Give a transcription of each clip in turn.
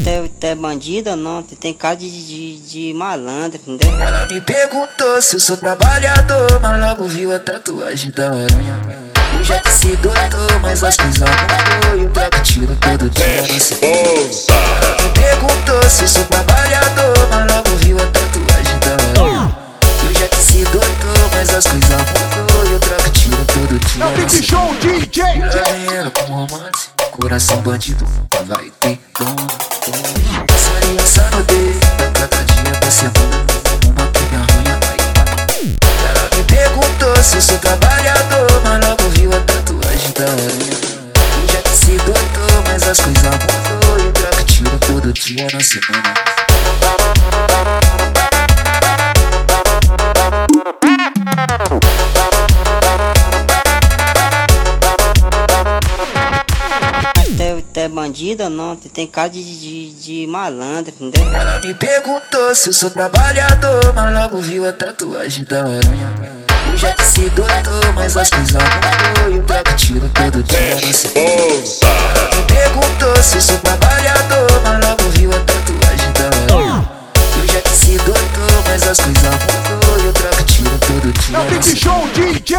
Até, até bandida não, tem cara de, de, de malandro, entendeu? Ela me perguntou se eu sou trabalhador, mas logo viu a tatuagem da aranha. Eu já disse doutor, mas as coisas mudou E o troco tiro todo dia na segunda Ela me perguntou se eu sou trabalhador, mas logo viu a tatuagem da aranha. Eu já disse doutor, mas as coisas mudou E o troco tiro todo dia É o Big Show DJ. Ela com romance, coração bandido, vai ter eu sou trabalhador, mas logo viu a tatuagem da aranha. Eu já disse doutor, mas as coisas mudou e o troco tiro todo dia na semana. Até, bandida não, tem cara de, de, de malandro, entendeu? Ela me perguntou se eu sou trabalhador, mas logo viu a tatuagem da aranha. Eu já disse doutor, mas as coisas mudou e o troco tiro todo dia na segunda. Me perguntou se eu sou trabalhador, mas logo viu a tatuagem da aranha. Eu já disse doutor, mas as coisas mudou e o troco tiro todo dia É o na Big segunda. Show DJ.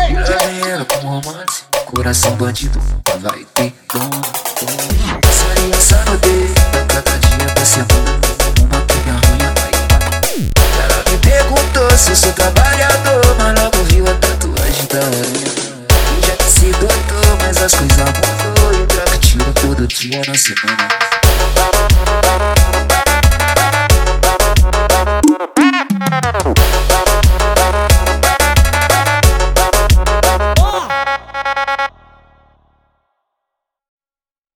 Ela com romance, coração bandido, vai ter dom. Essa mas as coisas e o troco tiro todo dia na semana.